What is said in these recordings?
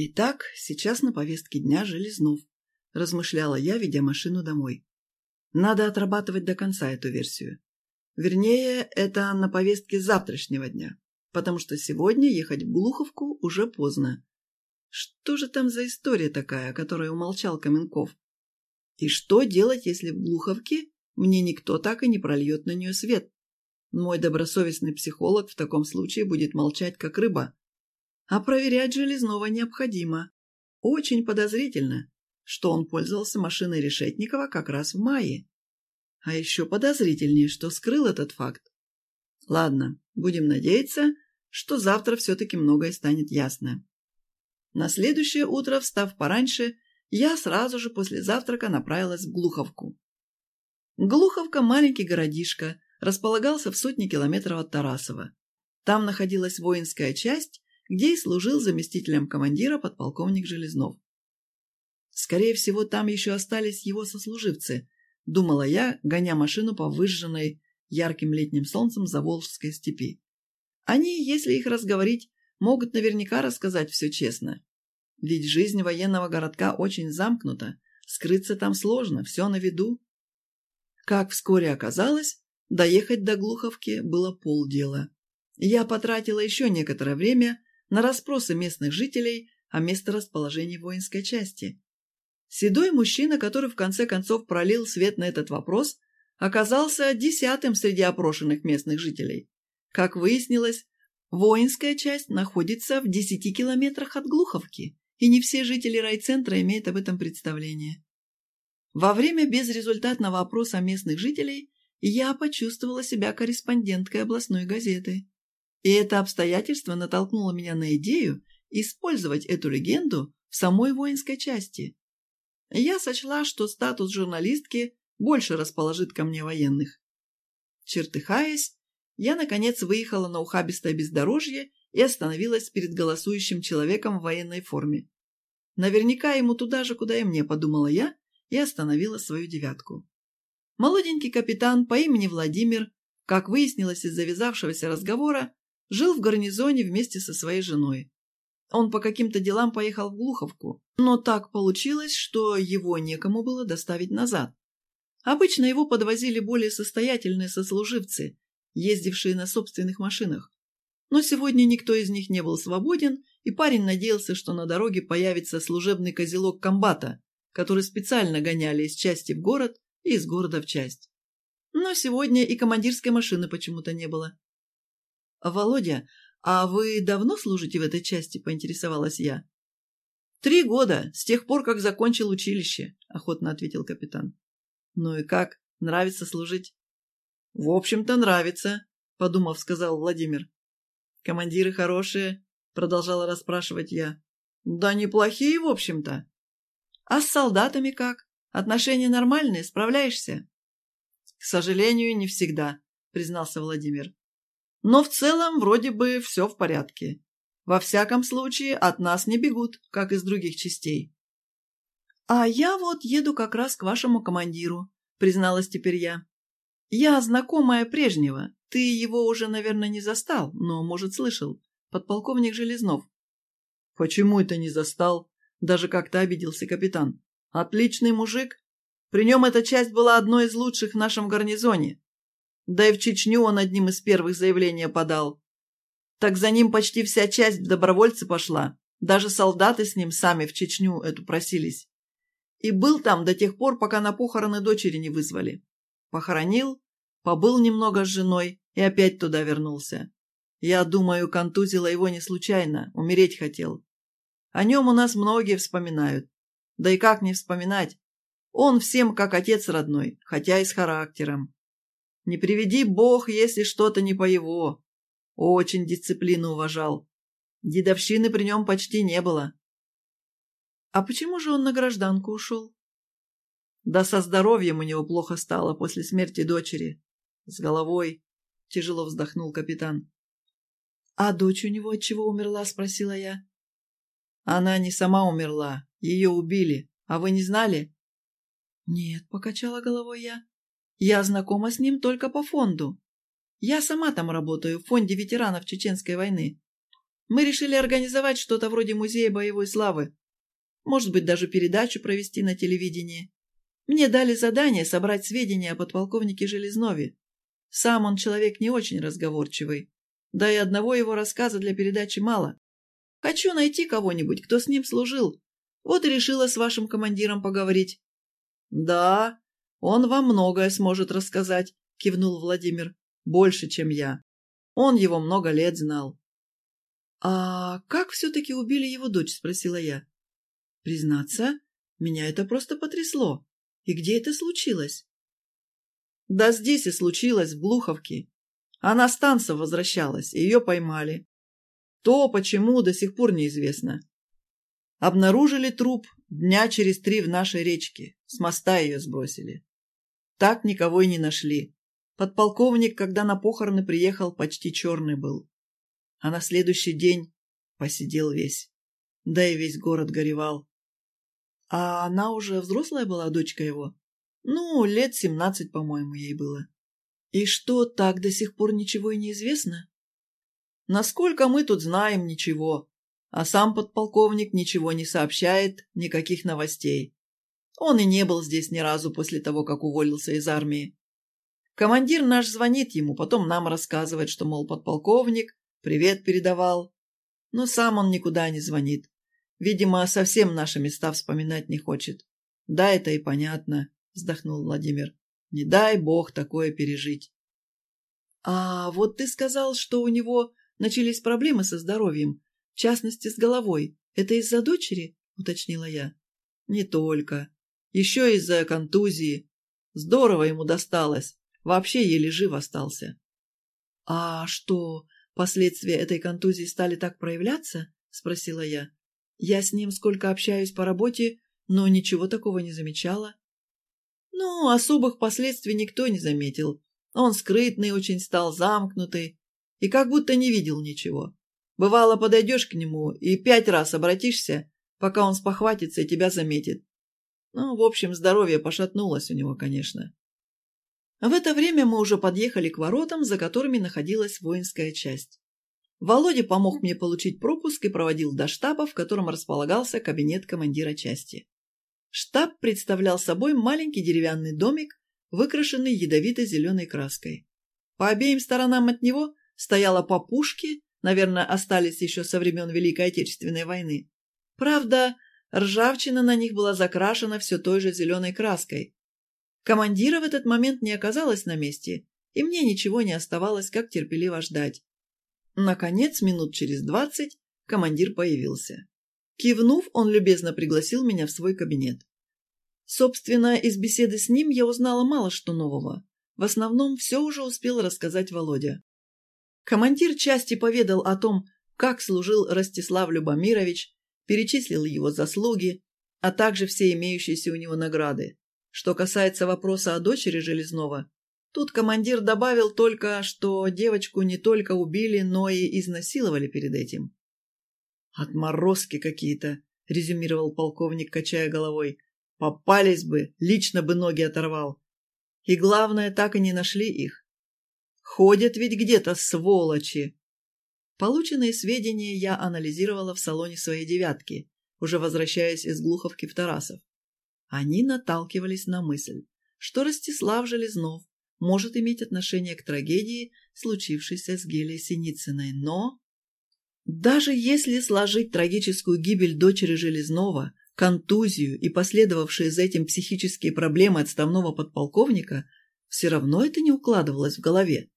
Итак, сейчас на повестке дня Железнов, размышляла я, ведя машину домой. Надо отрабатывать до конца эту версию. Вернее, это на повестке завтрашнего дня, потому что сегодня ехать в Глуховку уже поздно. Что же там за история такая, о которой умолчал Каменков? И что делать, если в Глуховке мне никто так и не прольет на нее свет? Мой добросовестный психолог в таком случае будет молчать, как рыба. А проверять Железного необходимо. Очень подозрительно, что он пользовался машиной Решетникова как раз в мае. А еще подозрительнее, что скрыл этот факт. Ладно, будем надеяться, что завтра все-таки многое станет ясно. На следующее утро, встав пораньше, я сразу же после завтрака направилась в Глуховку. Глуховка – маленький городишко, располагался в сотне километров от Тарасова. Там находилась воинская часть, где и служил заместителем командира подполковник Железнов. Скорее всего, там еще остались его сослуживцы, думала я, гоня машину по выжженной ярким летним солнцем Заволжской степи. Они, если их разговорить, могут наверняка рассказать все честно. Ведь жизнь военного городка очень замкнута, скрыться там сложно, все на виду. Как вскоре оказалось, доехать до Глуховки было полдела. Я потратила еще некоторое время на расспросы местных жителей о месторасположении воинской части. Седой мужчина, который в конце концов пролил свет на этот вопрос, оказался десятым среди опрошенных местных жителей. Как выяснилось, воинская часть находится в десяти километрах от Глуховки, и не все жители райцентра имеют об этом представление. Во время безрезультатного опроса местных жителей я почувствовала себя корреспонденткой областной газеты. И это обстоятельство натолкнуло меня на идею использовать эту легенду в самой воинской части. Я сочла, что статус журналистки больше расположит ко мне военных. Чертыхаясь, я, наконец, выехала на ухабистое бездорожье и остановилась перед голосующим человеком в военной форме. Наверняка ему туда же, куда и мне, подумала я, и остановила свою девятку. Молоденький капитан по имени Владимир, как выяснилось из завязавшегося разговора, жил в гарнизоне вместе со своей женой. Он по каким-то делам поехал в Глуховку, но так получилось, что его некому было доставить назад. Обычно его подвозили более состоятельные сослуживцы, ездившие на собственных машинах. Но сегодня никто из них не был свободен, и парень надеялся, что на дороге появится служебный козелок комбата, который специально гоняли из части в город и из города в часть. Но сегодня и командирской машины почему-то не было. «Володя, а вы давно служите в этой части?» – поинтересовалась я. «Три года, с тех пор, как закончил училище», – охотно ответил капитан. «Ну и как? Нравится служить?» «В общем-то, нравится», – подумав, сказал Владимир. «Командиры хорошие?» – продолжала расспрашивать я. «Да неплохие, в общем-то». «А с солдатами как? Отношения нормальные, справляешься?» «К сожалению, не всегда», – признался Владимир. Но в целом вроде бы все в порядке. Во всяком случае, от нас не бегут, как из других частей. «А я вот еду как раз к вашему командиру», — призналась теперь я. «Я знакомая прежнего. Ты его уже, наверное, не застал, но, может, слышал. Подполковник Железнов». «Почему это не застал?» — даже как-то обиделся капитан. «Отличный мужик. При нем эта часть была одной из лучших в нашем гарнизоне. Да и в Чечню он одним из первых заявления подал. Так за ним почти вся часть в добровольцы пошла. Даже солдаты с ним сами в Чечню эту просились. И был там до тех пор, пока на похороны дочери не вызвали. Похоронил, побыл немного с женой и опять туда вернулся. Я думаю, контузило его не случайно, умереть хотел. О нем у нас многие вспоминают. Да и как не вспоминать? Он всем как отец родной, хотя и с характером. Не приведи бог, если что-то не по его. Очень дисциплину уважал. Дедовщины при нем почти не было. А почему же он на гражданку ушел? Да со здоровьем у него плохо стало после смерти дочери. С головой. Тяжело вздохнул капитан. А дочь у него от чего умерла, спросила я. Она не сама умерла. Ее убили. А вы не знали? Нет, покачала головой я. Я знакома с ним только по фонду. Я сама там работаю, в фонде ветеранов Чеченской войны. Мы решили организовать что-то вроде музея боевой славы. Может быть, даже передачу провести на телевидении. Мне дали задание собрать сведения о подполковнике Железнове. Сам он человек не очень разговорчивый. Да и одного его рассказа для передачи мало. Хочу найти кого-нибудь, кто с ним служил. Вот и решила с вашим командиром поговорить. Да, он вам многое сможет рассказать, кивнул Владимир. Больше, чем я. Он его много лет знал. «А как все-таки убили его дочь?» – спросила я. «Признаться, меня это просто потрясло. И где это случилось?» «Да здесь и случилось, в Глуховке. Она с танца возвращалась, ее поймали. То, почему, до сих пор неизвестно. Обнаружили труп дня через три в нашей речке. С моста ее сбросили. Так никого и не нашли. Подполковник, когда на похороны приехал, почти черный был. А на следующий день посидел весь. Да и весь город горевал. А она уже взрослая была, дочка его? Ну, лет семнадцать, по-моему, ей было. И что, так до сих пор ничего и не известно? Насколько мы тут знаем, ничего. А сам подполковник ничего не сообщает, никаких новостей. Он и не был здесь ни разу после того, как уволился из армии. Командир наш звонит ему, потом нам рассказывает, что, мол, подполковник привет передавал. Но сам он никуда не звонит. Видимо, совсем наши места вспоминать не хочет. Да, это и понятно, вздохнул Владимир. Не дай бог такое пережить. А вот ты сказал, что у него начались проблемы со здоровьем, в частности, с головой. Это из-за дочери? Уточнила я. Не только. Еще из-за контузии. Здорово ему досталось. Вообще еле жив остался. А что, последствия этой контузии стали так проявляться? Спросила я. Я с ним сколько общаюсь по работе, но ничего такого не замечала. Ну, особых последствий никто не заметил. Он скрытный очень стал, замкнутый, и как будто не видел ничего. Бывало, подойдешь к нему и пять раз обратишься, пока он спохватится и тебя заметит. Ну, в общем, здоровье пошатнулось у него, конечно. В это время мы уже подъехали к воротам, за которыми находилась воинская часть. Володя помог мне получить пропуск и проводил до штаба, в котором располагался кабинет командира части. Штаб представлял собой маленький деревянный домик, выкрашенный ядовито-зеленой краской. По обеим сторонам от него стояло по пушке, наверное, остались еще со времен Великой Отечественной войны. Правда, ржавчина на них была закрашена все той же зеленой краской. Командира в этот момент не оказалось на месте, и мне ничего не оставалось, как терпеливо ждать. Наконец, минут через двадцать, командир появился. Кивнув, он любезно пригласил меня в свой кабинет. Собственно, из беседы с ним я узнала мало что нового. В основном все уже успел рассказать Володя. Командир части поведал о том, как служил Ростислав Любомирович, перечислил его заслуги, а также все имеющиеся у него награды. Что касается вопроса о дочери Железнова, тут командир добавил только, что девочку не только убили, но и изнасиловали перед этим. «Отморозки какие-то», — резюмировал полковник, качая головой. «Попались бы, лично бы ноги оторвал. И главное, так и не нашли их. Ходят ведь где-то сволочи!» Полученные сведения я анализировала в салоне своей «девятки», уже возвращаясь из Глуховки в Тарасов. Они наталкивались на мысль, что Ростислав Железнов может иметь отношение к трагедии, случившейся с Гелией Синицыной, но даже если сложить трагическую гибель дочери Железнова, контузию и последовавшие за этим психические проблемы отставного подполковника, все равно это не укладывалось в голове.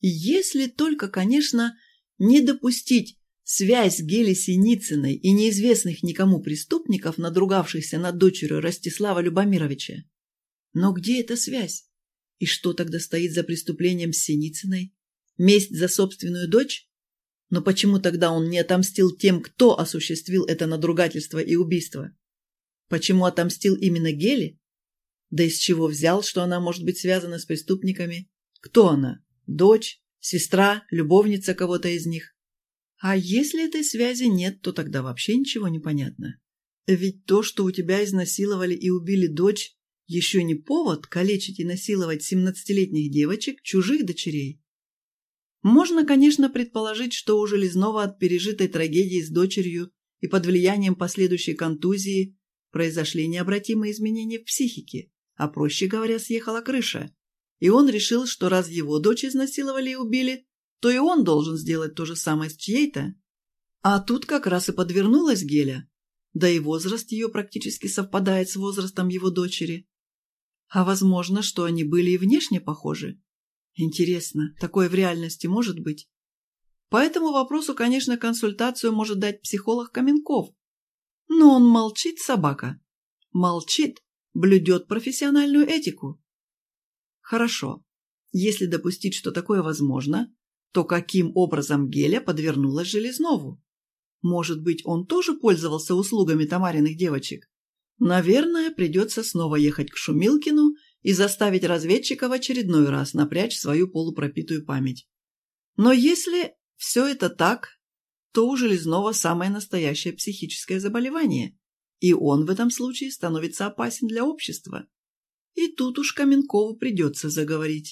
Если только, конечно, не допустить связь Гели Синицыной и неизвестных никому преступников, надругавшихся над дочерью Ростислава Любомировича. Но где эта связь? И что тогда стоит за преступлением Синицыной? Месть за собственную дочь? Но почему тогда он не отомстил тем, кто осуществил это надругательство и убийство? Почему отомстил именно Гели? Да из чего взял, что она может быть связана с преступниками? Кто она? Дочь? Сестра? Любовница кого-то из них? А если этой связи нет, то тогда вообще ничего не понятно. Ведь то, что у тебя изнасиловали и убили дочь, еще не повод калечить и насиловать семнадцатилетних девочек, чужих дочерей. Можно, конечно, предположить, что у Железнова от пережитой трагедии с дочерью и под влиянием последующей контузии произошли необратимые изменения в психике, а, проще говоря, съехала крыша. И он решил, что раз его дочь изнасиловали и убили, то и он должен сделать то же самое с чьей-то. А тут как раз и подвернулась Геля. Да и возраст ее практически совпадает с возрастом его дочери. А возможно, что они были и внешне похожи. Интересно, такое в реальности может быть? По этому вопросу, конечно, консультацию может дать психолог Каменков. Но он молчит, собака. Молчит, блюдет профессиональную этику. Хорошо. Если допустить, что такое возможно, то каким образом Геля подвернулась Железнову? Может быть, он тоже пользовался услугами Тамариных девочек? Наверное, придется снова ехать к Шумилкину и заставить разведчика в очередной раз напрячь свою полупропитую память. Но если все это так, то у Железнова самое настоящее психическое заболевание, и он в этом случае становится опасен для общества. И тут уж Каменкову придется заговорить.